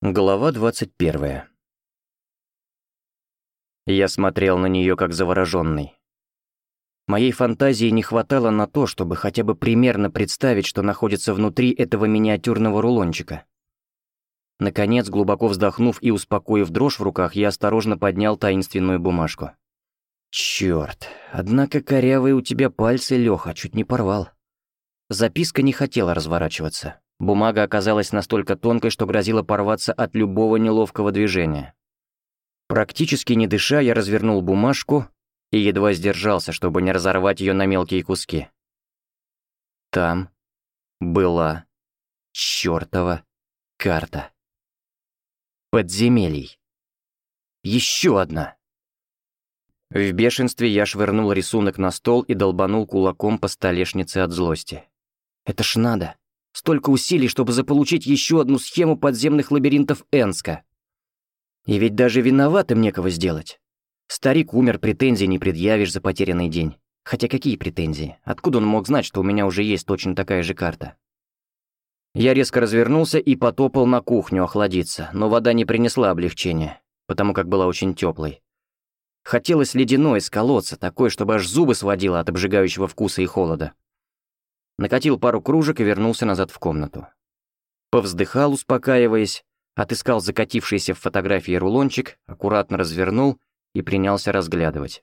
Глава 21. Я смотрел на нее как завороженный. Моей фантазии не хватало на то, чтобы хотя бы примерно представить, что находится внутри этого миниатюрного рулончика. Наконец, глубоко вздохнув и успокоив дрожь в руках, я осторожно поднял таинственную бумажку. Черт, однако корявые у тебя пальцы, Леха, чуть не порвал. Записка не хотела разворачиваться. Бумага оказалась настолько тонкой, что грозила порваться от любого неловкого движения. Практически не дыша, я развернул бумажку и едва сдержался, чтобы не разорвать ее на мелкие куски. Там была чертова карта. Подземелий. Еще одна. В бешенстве я швырнул рисунок на стол и долбанул кулаком по столешнице от злости. Это ж надо. Столько усилий, чтобы заполучить еще одну схему подземных лабиринтов Энска. И ведь даже виноватым некого сделать. Старик умер, претензий не предъявишь за потерянный день. Хотя какие претензии? Откуда он мог знать, что у меня уже есть точно такая же карта? Я резко развернулся и потопал на кухню охладиться, но вода не принесла облегчения, потому как была очень теплой. Хотелось ледяной из колодца, такой, чтобы аж зубы сводило от обжигающего вкуса и холода. Накатил пару кружек и вернулся назад в комнату. Повздыхал, успокаиваясь, отыскал закатившийся в фотографии рулончик, аккуратно развернул и принялся разглядывать.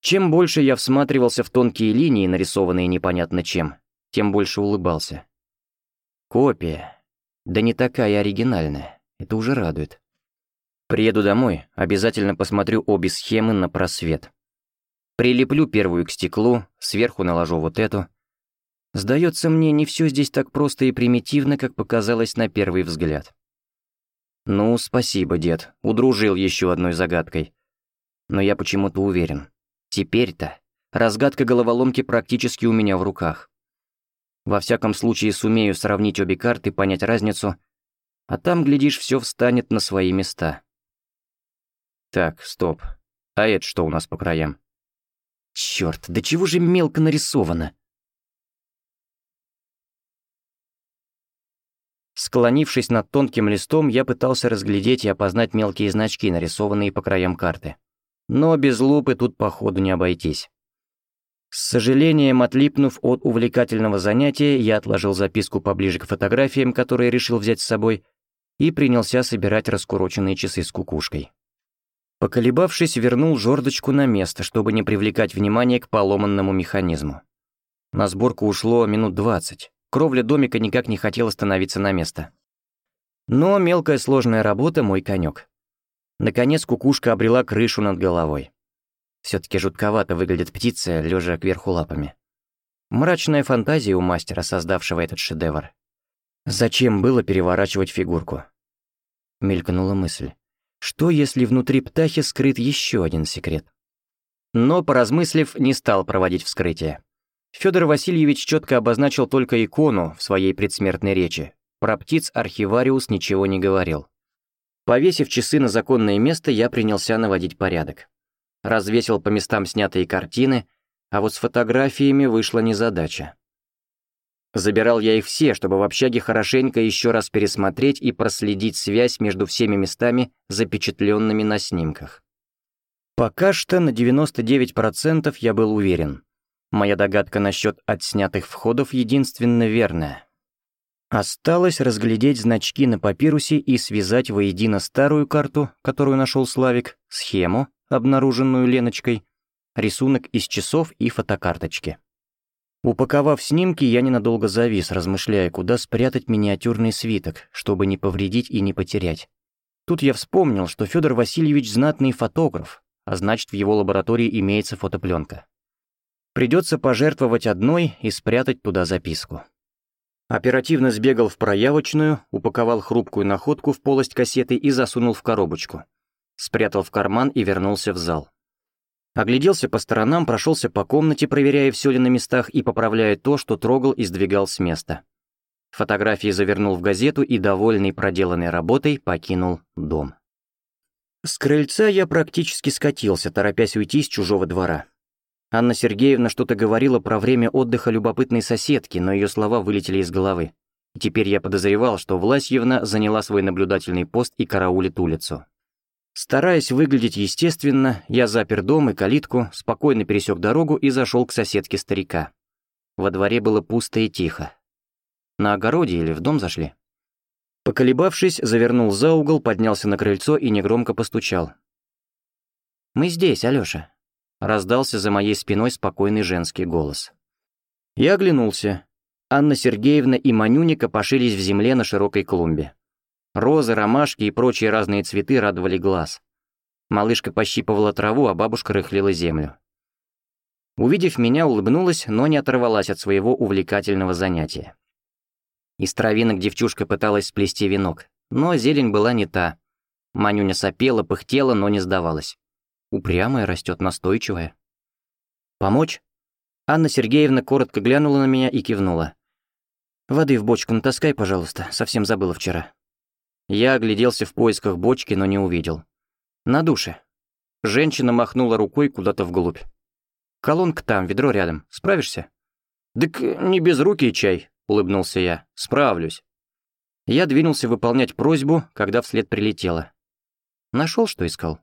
Чем больше я всматривался в тонкие линии, нарисованные непонятно чем, тем больше улыбался. Копия. Да не такая оригинальная. Это уже радует. Приеду домой, обязательно посмотрю обе схемы на просвет. Прилеплю первую к стеклу, сверху наложу вот эту. Сдается мне, не все здесь так просто и примитивно, как показалось на первый взгляд. Ну, спасибо, дед, удружил еще одной загадкой. Но я почему-то уверен. Теперь-то разгадка головоломки практически у меня в руках. Во всяком случае, сумею сравнить обе карты, понять разницу, а там, глядишь, все встанет на свои места. Так, стоп. А это что у нас по краям? Черт, да чего же мелко нарисовано? Склонившись над тонким листом, я пытался разглядеть и опознать мелкие значки, нарисованные по краям карты. Но без лупы тут, походу, не обойтись. С сожалением, отлипнув от увлекательного занятия, я отложил записку поближе к фотографиям, которые решил взять с собой, и принялся собирать раскуроченные часы с кукушкой. Поколебавшись, вернул жердочку на место, чтобы не привлекать внимание к поломанному механизму. На сборку ушло минут двадцать. Кровля домика никак не хотела становиться на место. Но мелкая сложная работа — мой конек. Наконец кукушка обрела крышу над головой. все таки жутковато выглядит птица, лежа кверху лапами. Мрачная фантазия у мастера, создавшего этот шедевр. Зачем было переворачивать фигурку? Мелькнула мысль. Что, если внутри птахи скрыт еще один секрет? Но, поразмыслив, не стал проводить вскрытие. Федор Васильевич четко обозначил только икону в своей предсмертной речи. Про птиц архивариус ничего не говорил. Повесив часы на законное место, я принялся наводить порядок. Развесил по местам снятые картины, а вот с фотографиями вышла незадача. Забирал я их все, чтобы в общаге хорошенько еще раз пересмотреть и проследить связь между всеми местами, запечатленными на снимках. Пока что на 99% я был уверен. Моя догадка насчет отснятых входов единственно верная. Осталось разглядеть значки на папирусе и связать воедино старую карту, которую нашел Славик, схему, обнаруженную Леночкой, рисунок из часов и фотокарточки. Упаковав снимки, я ненадолго завис, размышляя, куда спрятать миниатюрный свиток, чтобы не повредить и не потерять. Тут я вспомнил, что Федор Васильевич знатный фотограф, а значит, в его лаборатории имеется фотопленка. Придется пожертвовать одной и спрятать туда записку. Оперативно сбегал в проявочную, упаковал хрупкую находку в полость кассеты и засунул в коробочку. Спрятал в карман и вернулся в зал. Огляделся по сторонам, прошелся по комнате, проверяя, все ли на местах, и поправляя то, что трогал и сдвигал с места. Фотографии завернул в газету и, довольный проделанной работой, покинул дом. С крыльца я практически скатился, торопясь уйти с чужого двора. Анна Сергеевна что-то говорила про время отдыха любопытной соседки, но ее слова вылетели из головы. И теперь я подозревал, что Власьевна заняла свой наблюдательный пост и караулит улицу. Стараясь выглядеть естественно, я запер дом и калитку, спокойно пересек дорогу и зашел к соседке старика. Во дворе было пусто и тихо. На огороде или в дом зашли? Поколебавшись, завернул за угол, поднялся на крыльцо и негромко постучал. «Мы здесь, Алёша», — раздался за моей спиной спокойный женский голос. Я оглянулся. Анна Сергеевна и Манюника пошились в земле на широкой клумбе. Розы, ромашки и прочие разные цветы радовали глаз. Малышка пощипывала траву, а бабушка рыхлила землю. Увидев меня, улыбнулась, но не оторвалась от своего увлекательного занятия. Из травинок девчушка пыталась сплести венок, но зелень была не та. Манюня сопела, пыхтела, но не сдавалась. Упрямая растет, настойчивая. «Помочь?» Анна Сергеевна коротко глянула на меня и кивнула. «Воды в бочку натаскай, пожалуйста, совсем забыла вчера». Я огляделся в поисках бочки, но не увидел. На душе. Женщина махнула рукой куда-то вглубь. «Колонка там, ведро рядом. Справишься?» «Дык не без руки чай», — улыбнулся я. «Справлюсь». Я двинулся выполнять просьбу, когда вслед прилетела. Нашел, что искал.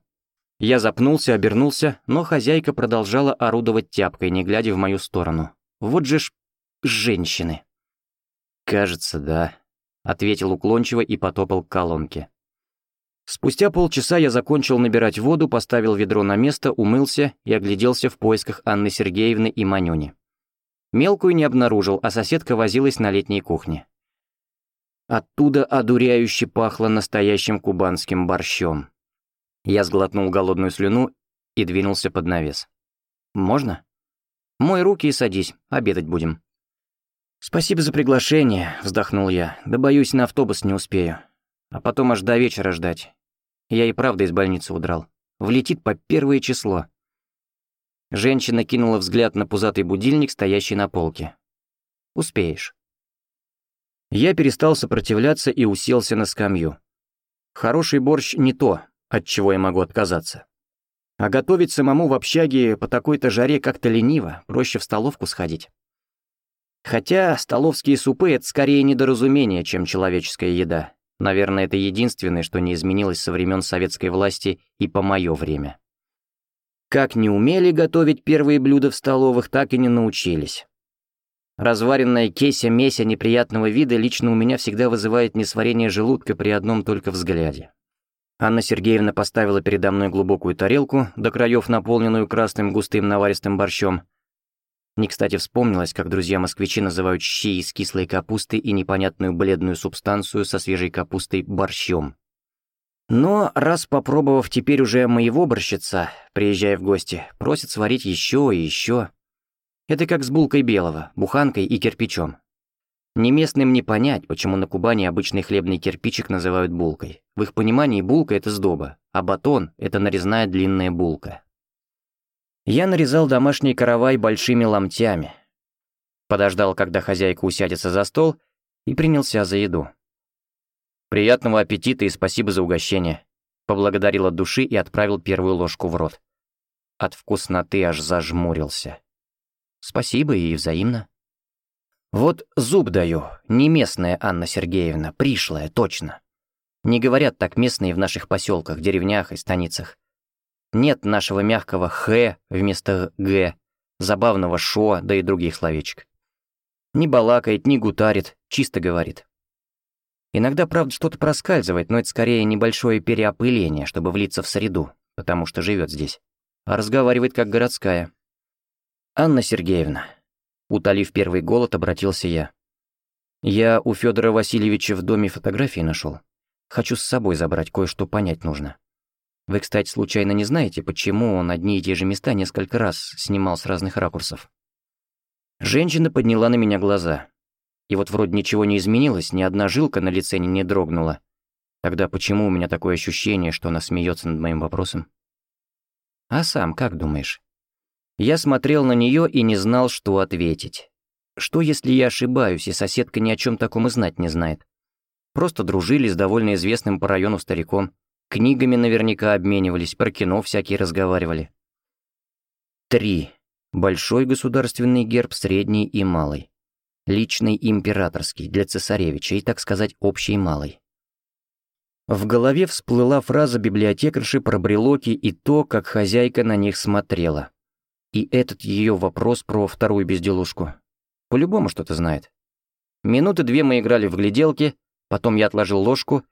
Я запнулся, обернулся, но хозяйка продолжала орудовать тяпкой, не глядя в мою сторону. Вот же ж... женщины. «Кажется, да», — ответил уклончиво и потопал к колонке. Спустя полчаса я закончил набирать воду, поставил ведро на место, умылся и огляделся в поисках Анны Сергеевны и Манюни. Мелкую не обнаружил, а соседка возилась на летней кухне. Оттуда одуряюще пахло настоящим кубанским борщом. Я сглотнул голодную слюну и двинулся под навес. «Можно?» «Мой руки и садись, обедать будем». «Спасибо за приглашение», — вздохнул я. «Да боюсь, на автобус не успею. А потом аж до вечера ждать. Я и правда из больницы удрал. Влетит по первое число». Женщина кинула взгляд на пузатый будильник, стоящий на полке. «Успеешь». Я перестал сопротивляться и уселся на скамью. Хороший борщ не то, от чего я могу отказаться. А готовить самому в общаге по такой-то жаре как-то лениво, проще в столовку сходить. Хотя столовские супы — это скорее недоразумение, чем человеческая еда. Наверное, это единственное, что не изменилось со времен советской власти и по мое время. Как не умели готовить первые блюда в столовых, так и не научились. Разваренная кеся-меся неприятного вида лично у меня всегда вызывает несварение желудка при одном только взгляде. Анна Сергеевна поставила передо мной глубокую тарелку, до краев наполненную красным густым наваристым борщом. Не кстати вспомнилось, как друзья-москвичи называют щи из кислой капусты и непонятную бледную субстанцию со свежей капустой борщом. Но раз попробовав теперь уже моего борщица, приезжая в гости, просит сварить еще и еще. Это как с булкой белого, буханкой и кирпичом. Не местным не понять, почему на Кубани обычный хлебный кирпичик называют булкой. В их понимании булка — это сдоба, а батон — это нарезная длинная булка. Я нарезал домашний каравай большими ломтями. Подождал, когда хозяйка усядется за стол, и принялся за еду. «Приятного аппетита и спасибо за угощение», поблагодарил от души и отправил первую ложку в рот. От вкусноты аж зажмурился. «Спасибо и взаимно». Вот зуб даю, не местная Анна Сергеевна, пришлая, точно. Не говорят так местные в наших поселках, деревнях и станицах. Нет нашего мягкого «х» вместо «г», забавного «шо», да и других словечек. Не балакает, не гутарит, чисто говорит. Иногда, правда, что-то проскальзывает, но это скорее небольшое переопыление, чтобы влиться в среду, потому что живет здесь. А разговаривает как городская. «Анна Сергеевна, Утолив первый голод, обратился я. «Я у Федора Васильевича в доме фотографии нашел. Хочу с собой забрать, кое-что понять нужно. Вы, кстати, случайно не знаете, почему он одни и те же места несколько раз снимал с разных ракурсов?» Женщина подняла на меня глаза. И вот вроде ничего не изменилось, ни одна жилка на лице не дрогнула. Тогда почему у меня такое ощущение, что она смеется над моим вопросом? «А сам как думаешь?» Я смотрел на нее и не знал, что ответить. Что, если я ошибаюсь, и соседка ни о чем таком и знать не знает? Просто дружили с довольно известным по району стариком. Книгами наверняка обменивались, про кино всякие разговаривали. Три. Большой государственный герб, средний и малый. Личный императорский, для цесаревича и, так сказать, общий малый. В голове всплыла фраза библиотекарши про брелоки и то, как хозяйка на них смотрела. И этот ее вопрос про вторую безделушку. По-любому что-то знает. Минуты две мы играли в гляделки, потом я отложил ложку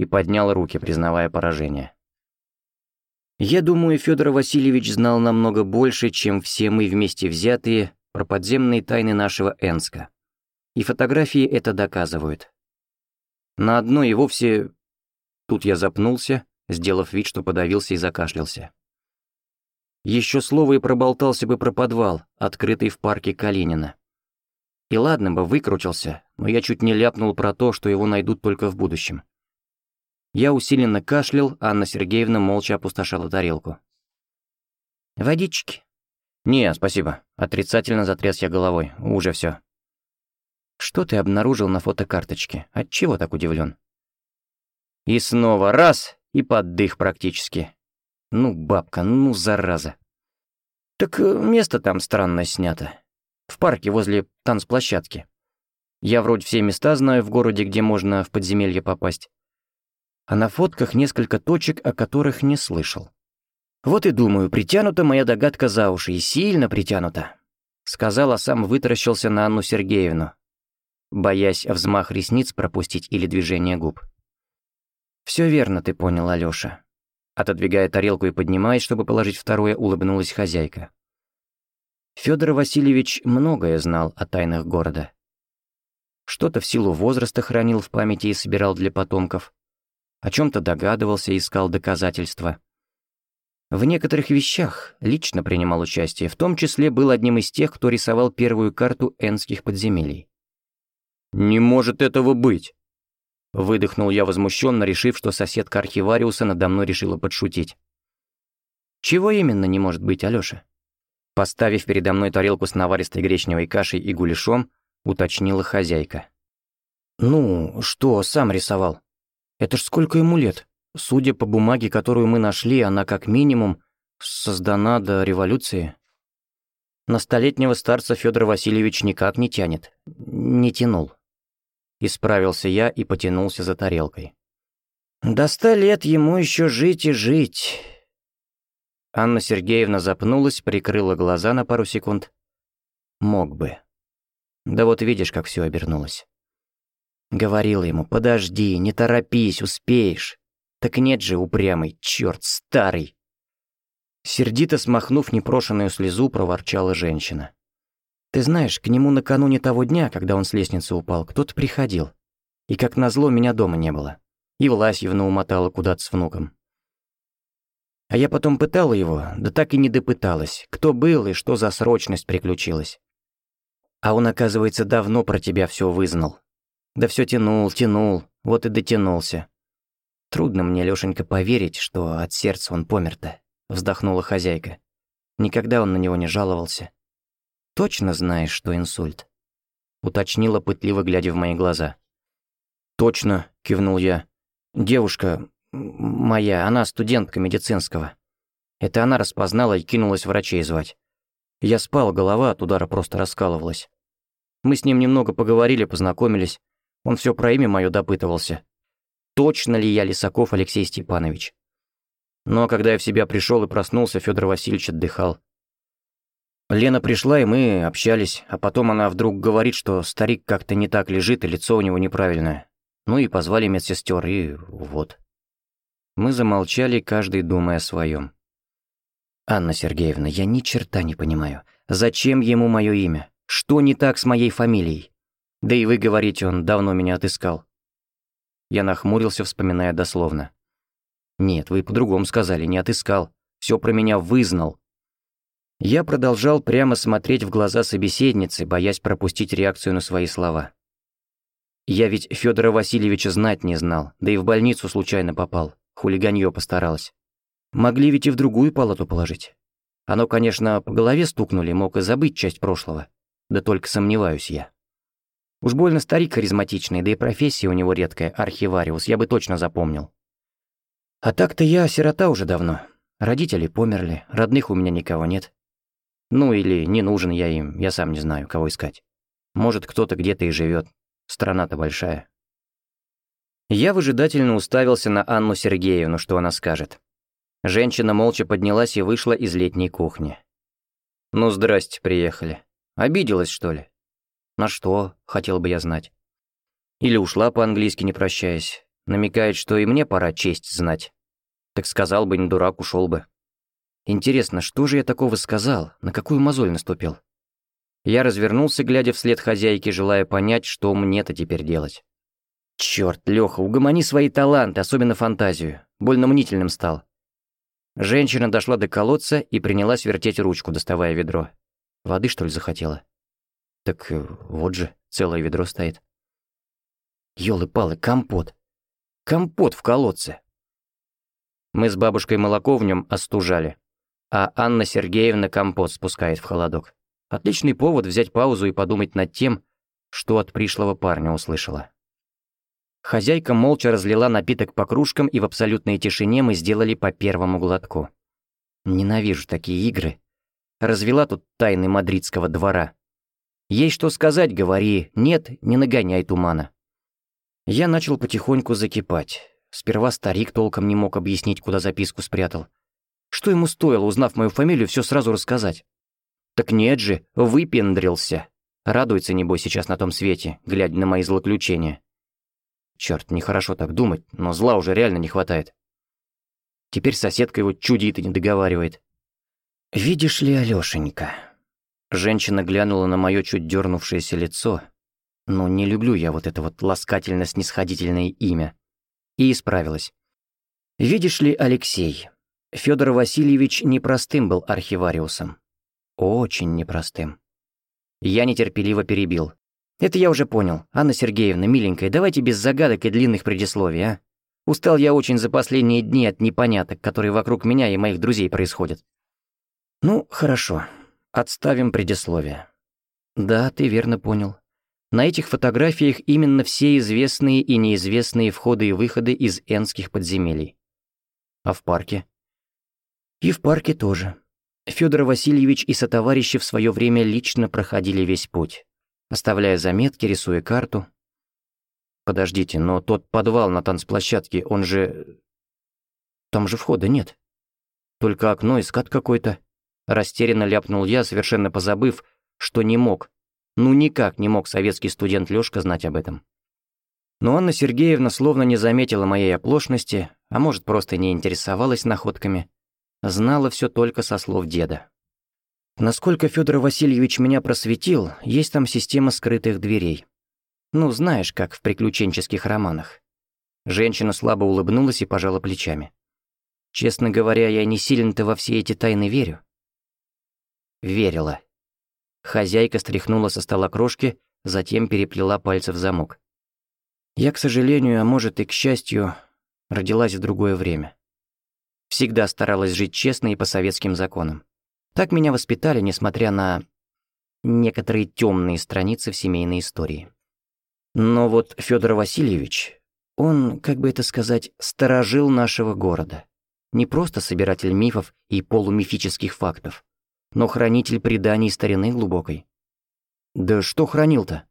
и поднял руки, признавая поражение. Я думаю, Федор Васильевич знал намного больше, чем все мы вместе взятые про подземные тайны нашего Энска. И фотографии это доказывают. На одной и вовсе... Тут я запнулся, сделав вид, что подавился и закашлялся. Еще слово и проболтался бы про подвал, открытый в парке Калинина. И ладно бы, выкрутился, но я чуть не ляпнул про то, что его найдут только в будущем. Я усиленно кашлял, а Анна Сергеевна молча опустошала тарелку. «Водички?» «Не, спасибо». Отрицательно затряс я головой. Уже все. «Что ты обнаружил на фотокарточке? Отчего так удивлен? И снова раз, и поддых практически. Ну, бабка, ну, зараза. Так э, место там странно снято. В парке возле танцплощадки. Я вроде все места знаю в городе, где можно в подземелье попасть а на фотках несколько точек, о которых не слышал. «Вот и думаю, притянута моя догадка за уши, и сильно притянута», сказал, а сам вытаращился на Анну Сергеевну, боясь взмах ресниц пропустить или движение губ. «Все верно ты понял, Алёша». Отодвигая тарелку и поднимаясь, чтобы положить второе, улыбнулась хозяйка. Федор Васильевич многое знал о тайнах города. Что-то в силу возраста хранил в памяти и собирал для потомков, о чем-то догадывался и искал доказательства. В некоторых вещах лично принимал участие, в том числе был одним из тех, кто рисовал первую карту энских подземелий. «Не может этого быть!» Выдохнул я возмущенно, решив, что соседка архивариуса надо мной решила подшутить. «Чего именно не может быть, Алёша?» Поставив передо мной тарелку с наваристой гречневой кашей и гуляшом, уточнила хозяйка. «Ну, что, сам рисовал?» Это ж сколько ему лет? Судя по бумаге, которую мы нашли, она как минимум создана до революции. На столетнего старца Федор Васильевич никак не тянет. Не тянул. Исправился я и потянулся за тарелкой. До ста лет ему еще жить и жить. Анна Сергеевна запнулась, прикрыла глаза на пару секунд. Мог бы. Да вот видишь, как все обернулось. Говорила ему, подожди, не торопись, успеешь. Так нет же, упрямый, черт, старый. Сердито смахнув непрошенную слезу, проворчала женщина. Ты знаешь, к нему накануне того дня, когда он с лестницы упал, кто-то приходил. И как назло, меня дома не было. И Власьевна умотала куда-то с внуком. А я потом пытала его, да так и не допыталась, кто был и что за срочность приключилась. А он, оказывается, давно про тебя все вызнал. Да все тянул, тянул, вот и дотянулся. Трудно мне, Лёшенька, поверить, что от сердца он помер-то, вздохнула хозяйка. Никогда он на него не жаловался. Точно знаешь, что инсульт? Уточнила пытливо, глядя в мои глаза. Точно, кивнул я. Девушка моя, она студентка медицинского. Это она распознала и кинулась врачей звать. Я спал, голова от удара просто раскалывалась. Мы с ним немного поговорили, познакомились. Он все про имя мое допытывался. Точно ли я Лисаков Алексей Степанович? Но когда я в себя пришел и проснулся, Федор Васильевич отдыхал. Лена пришла, и мы общались, а потом она вдруг говорит, что старик как-то не так лежит, и лицо у него неправильное. Ну и позвали медсестер, и вот. Мы замолчали, каждый думая о своем. «Анна Сергеевна, я ни черта не понимаю. Зачем ему мое имя? Что не так с моей фамилией? Да и вы говорите, он давно меня отыскал. Я нахмурился, вспоминая дословно. Нет, вы по-другому сказали, не отыскал. Все про меня вызнал. Я продолжал прямо смотреть в глаза собеседницы, боясь пропустить реакцию на свои слова. Я ведь Федора Васильевича знать не знал, да и в больницу случайно попал. Хулиганье постаралась. Могли ведь и в другую палату положить. Оно, конечно, по голове стукнули, мог и забыть часть прошлого. Да только сомневаюсь я. Уж больно старик харизматичный, да и профессия у него редкая, архивариус, я бы точно запомнил. А так-то я сирота уже давно. Родители померли, родных у меня никого нет. Ну или не нужен я им, я сам не знаю, кого искать. Может, кто-то где-то и живет. Страна-то большая. Я выжидательно уставился на Анну Сергеевну, что она скажет. Женщина молча поднялась и вышла из летней кухни. «Ну, здрасте, приехали. Обиделась, что ли?» «На что?» — хотел бы я знать. Или ушла по-английски, не прощаясь. Намекает, что и мне пора честь знать. Так сказал бы, не дурак, ушел бы. Интересно, что же я такого сказал, на какую мозоль наступил? Я развернулся, глядя вслед хозяйке, желая понять, что мне-то теперь делать. Черт, Леха, угомони свои таланты, особенно фантазию. Больно мнительным стал. Женщина дошла до колодца и принялась вертеть ручку, доставая ведро. Воды, что ли, захотела? Так э, вот же, целое ведро стоит. Ёлы-палы, компот. Компот в колодце. Мы с бабушкой молоко в нем остужали, а Анна Сергеевна компот спускает в холодок. Отличный повод взять паузу и подумать над тем, что от пришлого парня услышала. Хозяйка молча разлила напиток по кружкам, и в абсолютной тишине мы сделали по первому глотку. Ненавижу такие игры. Развела тут тайны мадридского двора. Есть что сказать, говори, нет, не нагоняй тумана. Я начал потихоньку закипать. Сперва старик толком не мог объяснить, куда записку спрятал. Что ему стоило, узнав мою фамилию, все сразу рассказать? Так нет же, выпендрился. Радуется, небось, сейчас на том свете, глядя на мои злоключения. Черт, нехорошо так думать, но зла уже реально не хватает. Теперь соседка его чудит и не договаривает. «Видишь ли, Алёшенька?» Женщина глянула на моё чуть дернувшееся лицо. Ну, не люблю я вот это вот ласкательно-снисходительное имя. И исправилась. «Видишь ли, Алексей, Федор Васильевич непростым был архивариусом. Очень непростым». Я нетерпеливо перебил. «Это я уже понял. Анна Сергеевна, миленькая, давайте без загадок и длинных предисловий, а? Устал я очень за последние дни от непоняток, которые вокруг меня и моих друзей происходят». «Ну, хорошо. Отставим предисловие». «Да, ты верно понял. На этих фотографиях именно все известные и неизвестные входы и выходы из энских подземелий. А в парке? И в парке тоже. Федор Васильевич и сотоварищи в свое время лично проходили весь путь оставляя заметки, рисуя карту. Подождите, но тот подвал на танцплощадке, он же... Там же входа нет. Только окно и скат какой-то. Растерянно ляпнул я, совершенно позабыв, что не мог. Ну никак не мог советский студент Лёшка знать об этом. Но Анна Сергеевна словно не заметила моей оплошности, а может, просто не интересовалась находками. Знала все только со слов деда. Насколько Федор Васильевич меня просветил, есть там система скрытых дверей. Ну, знаешь, как в приключенческих романах. Женщина слабо улыбнулась и пожала плечами. Честно говоря, я не сильно-то во все эти тайны верю. Верила. Хозяйка стряхнула со стола крошки, затем переплела пальцы в замок. Я, к сожалению, а может и к счастью, родилась в другое время. Всегда старалась жить честно и по советским законам. Так меня воспитали, несмотря на некоторые темные страницы в семейной истории. Но вот Федор Васильевич, он, как бы это сказать, сторожил нашего города. Не просто собиратель мифов и полумифических фактов, но хранитель преданий старины глубокой. Да что хранил-то?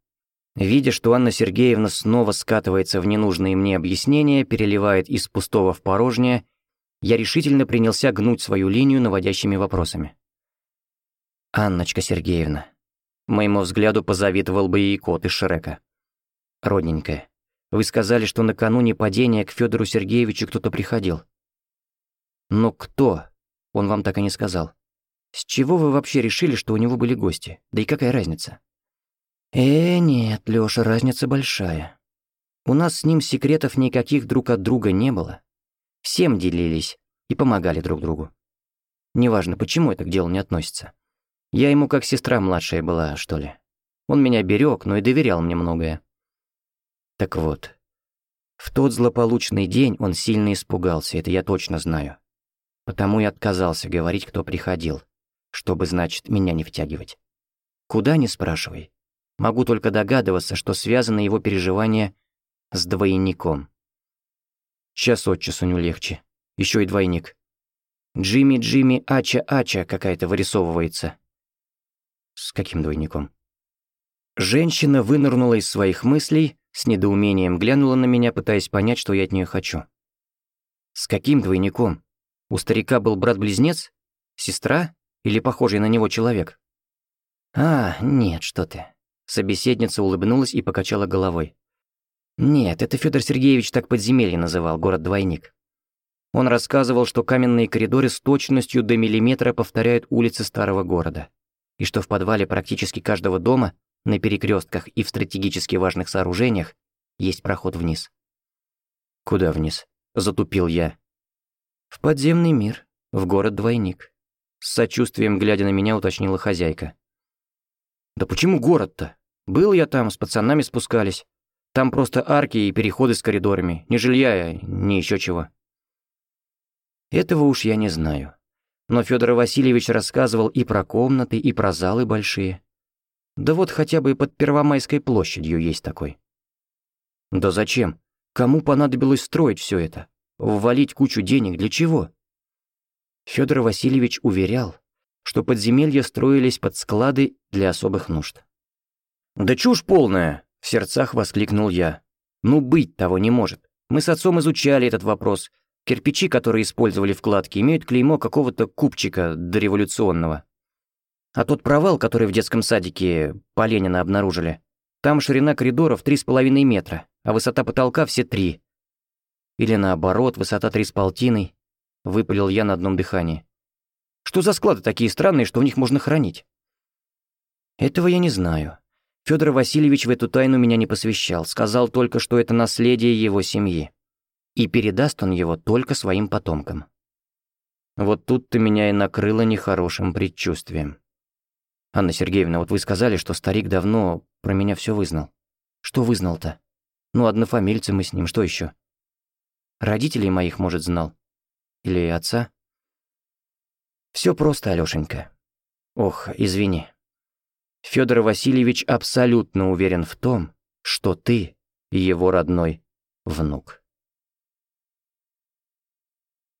Видя, что Анна Сергеевна снова скатывается в ненужные мне объяснения, переливает из пустого в порожнее, я решительно принялся гнуть свою линию наводящими вопросами. Анночка Сергеевна. Моему взгляду позавидовал бы и кот из Шрека. Родненькая, вы сказали, что накануне падения к Федору Сергеевичу кто-то приходил. Но кто? Он вам так и не сказал. С чего вы вообще решили, что у него были гости? Да и какая разница? Э, нет, Лёша, разница большая. У нас с ним секретов никаких друг от друга не было. Всем делились и помогали друг другу. Неважно, почему это к делу не относится. Я ему как сестра младшая была, что ли. Он меня берег, но и доверял мне многое. Так вот, в тот злополучный день он сильно испугался, это я точно знаю. Потому и отказался говорить, кто приходил, чтобы, значит, меня не втягивать. Куда, не спрашивай. Могу только догадываться, что связаны его переживания с двойником. Час от часу не легче. Еще и двойник. Джимми-Джимми Ача-Ача какая-то вырисовывается. С каким двойником? Женщина вынырнула из своих мыслей, с недоумением глянула на меня, пытаясь понять, что я от нее хочу. «С каким двойником? У старика был брат-близнец? Сестра? Или похожий на него человек?» «А, нет, что ты». Собеседница улыбнулась и покачала головой. «Нет, это Федор Сергеевич так подземелье называл, город-двойник. Он рассказывал, что каменные коридоры с точностью до миллиметра повторяют улицы старого города, и что в подвале практически каждого дома, на перекрестках и в стратегически важных сооружениях, есть проход вниз. «Куда вниз?» — затупил я. «В подземный мир, в город-двойник», — с сочувствием глядя на меня уточнила хозяйка. «Да почему город-то? Был я там, с пацанами спускались. Там просто арки и переходы с коридорами, ни жилья, ни еще чего». Этого уж я не знаю. Но Федор Васильевич рассказывал и про комнаты, и про залы большие. Да вот хотя бы под Первомайской площадью есть такой. Да зачем? Кому понадобилось строить все это? Ввалить кучу денег для чего? Федор Васильевич уверял, что подземелья строились под склады для особых нужд. «Да чушь полная!» — в сердцах воскликнул я. «Ну быть того не может. Мы с отцом изучали этот вопрос, Кирпичи, которые использовали в кладке, имеют клеймо какого-то купчика дореволюционного. А тот провал, который в детском садике по Ленина обнаружили, там ширина коридоров 3,5 метра, а высота потолка все три. Или наоборот, высота три с полтиной, выпалил я на одном дыхании. Что за склады такие странные, что в них можно хранить? Этого я не знаю. Федор Васильевич в эту тайну меня не посвящал, сказал только, что это наследие его семьи и передаст он его только своим потомкам. Вот тут-то меня и накрыло нехорошим предчувствием. Анна Сергеевна, вот вы сказали, что старик давно про меня все вызнал. Что вызнал-то? Ну, однофамильцы мы с ним, что еще? Родителей моих, может, знал? Или отца? Все просто, Алёшенька. Ох, извини. Федор Васильевич абсолютно уверен в том, что ты его родной внук.